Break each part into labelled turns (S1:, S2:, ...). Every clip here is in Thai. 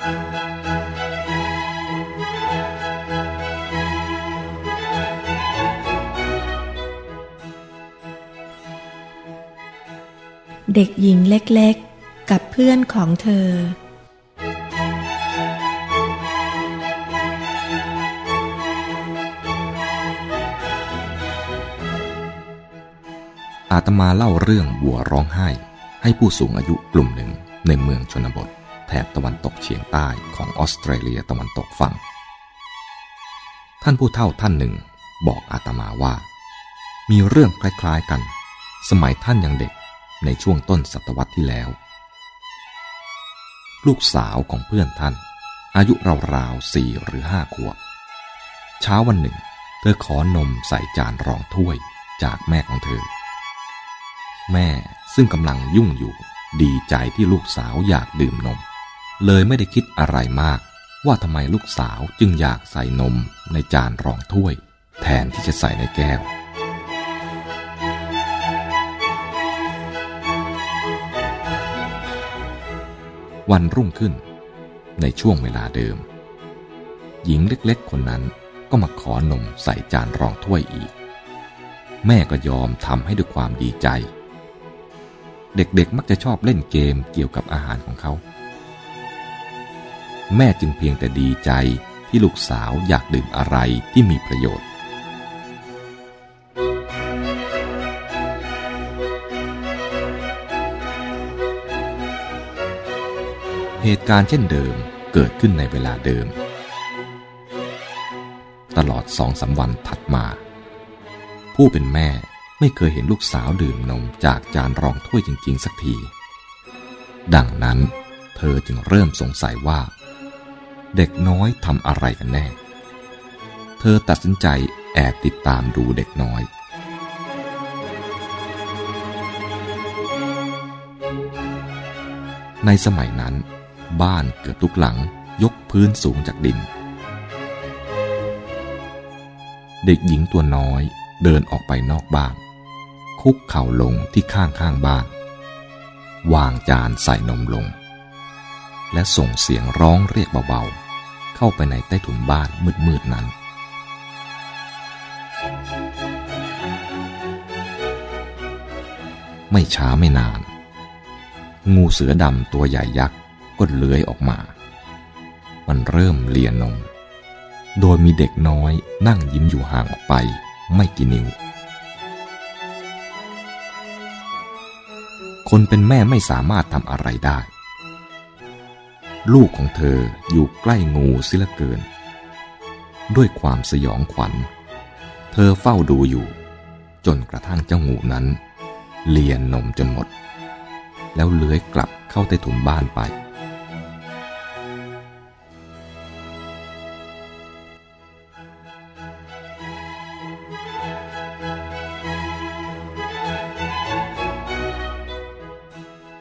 S1: เด็กหญิงเล็กๆ กับเพื่อนของเธอ
S2: อาตมาเล่าเรื่องวัวร้องไห้ ให้ผู้สูงอายุกลุ่มหนึ่งในเมืองชนบท แถบตะวันตกเฉียงใต้ของออสเตรเลียตะวันตกฟัง ท่านผู้เฒ่าท่านหนึ่งบอกอาตมาว่า มีเรื่องคล้ายๆกัน สมัยท่านยังเด็กในช่วงต้นศตวรรษที่แล้ว ลูกสาวของเพื่อนท่าน อายุราวๆสี่หรือห้าขวบ เช้าวันหนึ่ง เธอขอนมใส่จานรองถ้วยจากแม่ของเธอ แม่ซึ่งกำลังยุ่งอยู่ดีใจที่ลูกสาวอยากดื่มนม เลยไม่ได้คิดอะไรมาก ว่าทำไมลูกสาวจึงอยากใส่นมในจานรองถ้วย แทนที่จะใส่ในแก้ว วันรุ่งขึ้น ในช่วงเวลาเดิม หญิงเล็กๆคนนั้นก็มาขอนมใส่จานรองถ้วยอีก แม่ก็ยอมทำให้ด้วยความดีใจ เด็กๆมักจะชอบเล่นเกมเกี่ยวกับอาหารของเขา แม่จึงเพียงแต่ดีใจที่ลูกสาวอยากดื่มอะไรที่มีประโยชน์ เหตุการณ์เช่นเดิมเกิดขึ้นในเวลาเดิม ตลอดสองสาวันถัดมา ผู้เป็นแม่ไม่เคยเห็นลูกสาวดื่มนมจากจานรองถ้วยจริง ๆ สักที ดังนั้นเธอจึงเริ่มสงสัยว่า เด็กน้อยทำอะไรกันแน่ เธอตัดสินใจแอบติดตามดูเด็กน้อย ในสมัยนั้น บ้านเกือบทุกหลังยกพื้นสูงจากดิน เด็กหญิงตัวน้อยเดินออกไปนอกบ้าน คุกเข่าลงที่ข้างข้างบ้าน วางจานใส่นมลง และส่งเสียงร้องเรียกเบาๆ เข้าไปในใต้ถุนบ้านมืดๆนั้น ไม่ช้าไม่นาน งูเสือดำตัวใหญ่ยักษ์ก็เลื้อยออกมา มันเริ่มเลียนนมโดยมีเด็กน้อยนั่งยิ้มอยู่ห่างออกไปไม่กี่นิ้ว คนเป็นแม่ไม่สามารถทำอะไรได้ ลูกของเธออยู่ใกล้งูสิละเกิน ด้วยความสยองขวัญ เธอเฝ้าดูอยู่ จนกระทั่งเจ้างูนั้น เลียนนมจนหมด แล้วเลื้อยกลับเข้าใต้ถุนบ้านไป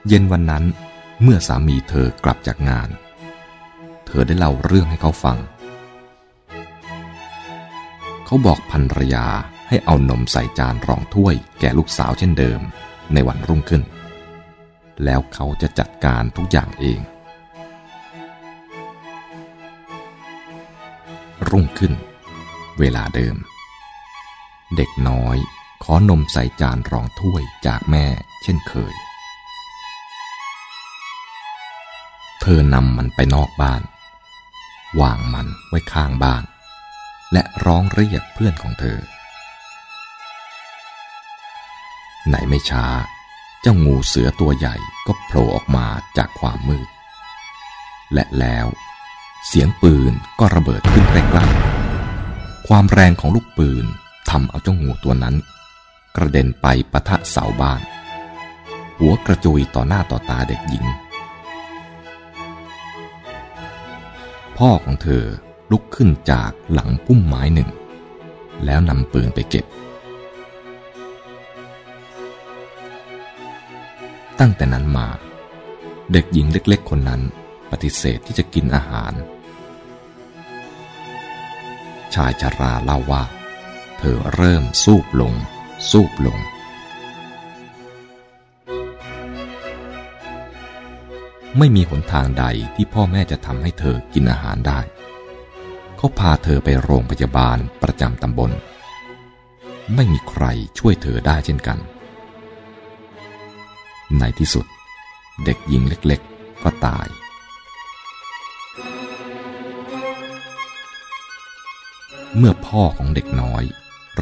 S2: เย็นวันนั้น เมื่อสามีเธอกลับจากงาน เธอได้เล่าเรื่องให้เขาฟัง เขาบอกภรรยาให้เอานมใส่จานรองถ้วยแก่ลูกสาวเช่นเดิมในวันรุ่งขึ้น แล้วเขาจะจัดการทุกอย่างเอง รุ่งขึ้น เวลาเดิม เด็กน้อยขอนมใส่จานรองถ้วยจากแม่เช่นเคย ธอนำมันไปนอกบ้าน วางมันไว้ข้างบ้าน และร้องเรียกเพื่อนของเธอ ไหนไม่ช้า เจ้างูเสือตัวใหญ่ก็โผล่ออกมาจากความมืด และแล้ว เสียงปืนก็ระเบิดขึ้นใกล้ๆความแรงของลูกปืนทำเอาเจ้างูตัวนั้น กระเด็นไปปะทะเสาบ้าน หัวกระจุยต่อหน้าต่อตาเด็กหญิง พ่อของเธอลุกขึ้นจากหลังพุ่มไม้หนึ่ง แล้วนำปืนไปเก็บ ตั้งแต่นั้นมา เด็กหญิงเล็กๆ คนนั้นปฏิเสธที่จะกินอาหาร ชายชาราเล่าว่า เธอเริ่มสูบลง สูบลง ไม่มีหนทางใดที่พ่อแม่จะทำให้เธอกินอาหารได้ เขาพาเธอไปโรงพยาบาลประจำตำบล ไม่มีใครช่วยเธอได้เช่นกัน ในที่สุด เด็กหญิงเล็กๆ ก็ตาย เมื่อพ่อของเด็กน้อย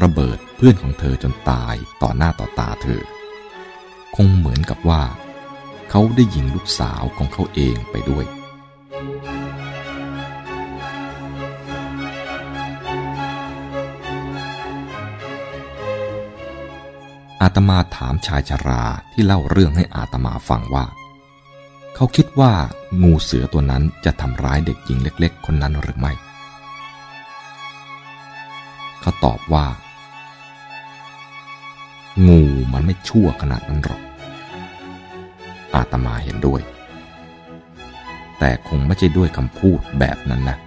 S2: ระเบิดเพื่อนของเธอจนตายต่อหน้าต่อตาเธอ คงเหมือนกับว่า เขาได้ยิงลูกสาวของเขาเองไปด้วย อาตมาถามชายชราที่เล่าเรื่องให้อาตมาฟังว่า เขาคิดว่างูเสือตัวนั้นจะทำร้ายเด็กหญิงเล็ก ๆ คนนั้นหรือไม่ เขาตอบว่า งูมันไม่ชั่วขนาดนั้นหรอก อาตมาเห็นด้วย แต่คงไม่ใช่ด้วยคำพูดแบบนั้นนะ